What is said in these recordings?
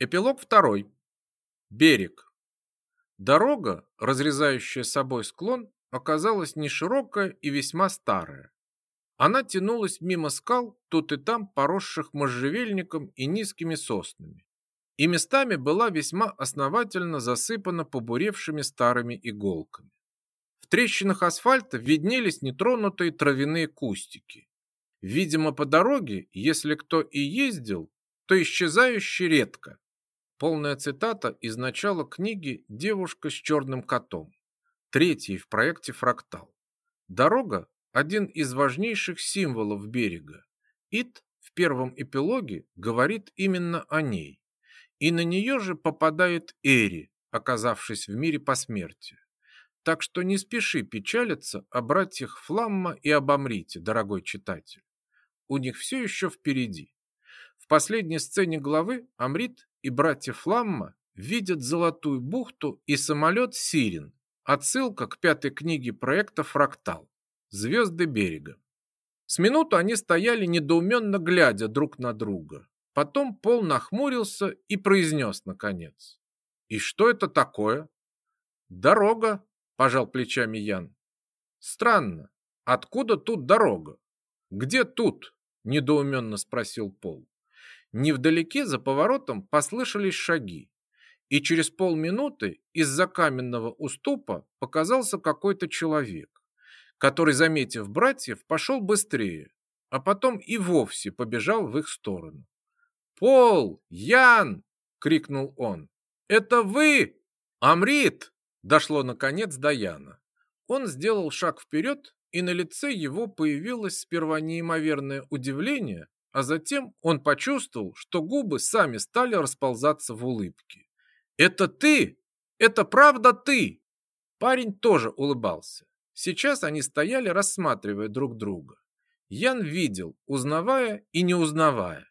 Эпилог второй. Берег. Дорога, разрезающая собой склон, оказалась не широкая и весьма старая. Она тянулась мимо скал, тут и там поросших можжевельником и низкими соснами. И местами была весьма основательно засыпана побуревшими старыми иголками. В трещинах асфальта виднелись нетронутые травяные кустики. Видимо, по дороге, если кто и ездил, то исчезающе редко. Полная цитата из начала книги «Девушка с черным котом». Третий в проекте «Фрактал». Дорога – один из важнейших символов берега. Ит в первом эпилоге говорит именно о ней. И на нее же попадает Эри, оказавшись в мире посмертия. Так что не спеши печалиться о братьях Фламма и об Амрите, дорогой читатель. У них все еще впереди. В последней сцене главы Амрит и братья Фламма видят Золотую бухту и самолет Сирин. Отсылка к пятой книге проекта «Фрактал» «Звезды берега». С минуту они стояли недоуменно глядя друг на друга. Потом Пол нахмурился и произнес наконец. «И что это такое?» «Дорога», – пожал плечами Ян. «Странно. Откуда тут дорога?» «Где тут?» – недоуменно спросил Пол. Невдалеке за поворотом послышались шаги, и через полминуты из-за каменного уступа показался какой-то человек, который, заметив братьев, пошел быстрее, а потом и вовсе побежал в их сторону. «Пол! Ян!» — крикнул он. «Это вы! Амрит!» — дошло наконец до Яна. Он сделал шаг вперед, и на лице его появилось сперва неимоверное удивление, а затем он почувствовал, что губы сами стали расползаться в улыбке. «Это ты? Это правда ты?» Парень тоже улыбался. Сейчас они стояли, рассматривая друг друга. Ян видел, узнавая и не узнавая.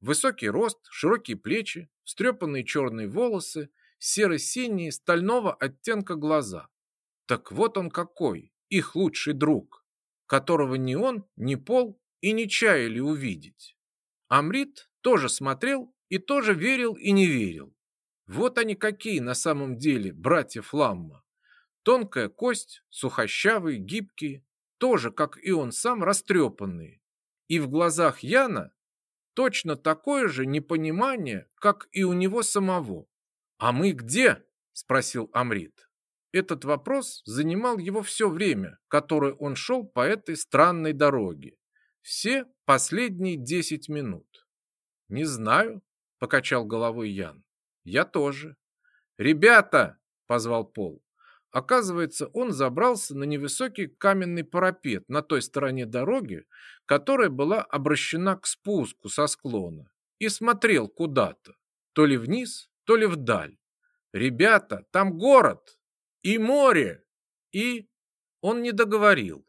Высокий рост, широкие плечи, встрепанные черные волосы, серо-синие, стального оттенка глаза. Так вот он какой, их лучший друг, которого ни он, ни Пол и не чаяли увидеть. Амрит тоже смотрел и тоже верил и не верил. Вот они какие на самом деле, братья Фламма. Тонкая кость, сухощавые, гибкие, тоже, как и он сам, растрепанные. И в глазах Яна точно такое же непонимание, как и у него самого. «А мы где?» – спросил Амрит. Этот вопрос занимал его все время, которое он шел по этой странной дороге. Все последние десять минут. Не знаю, покачал головой Ян. Я тоже. Ребята, позвал Пол. Оказывается, он забрался на невысокий каменный парапет на той стороне дороги, которая была обращена к спуску со склона, и смотрел куда-то, то ли вниз, то ли вдаль. «Ребята, там город! И море! И...» Он не договорил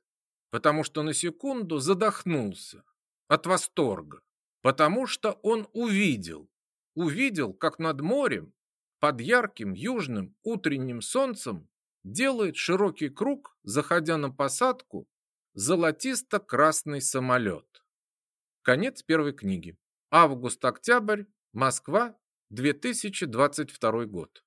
потому что на секунду задохнулся от восторга, потому что он увидел, увидел, как над морем под ярким южным утренним солнцем делает широкий круг, заходя на посадку, золотисто-красный самолет. Конец первой книги. Август-октябрь, Москва, 2022 год.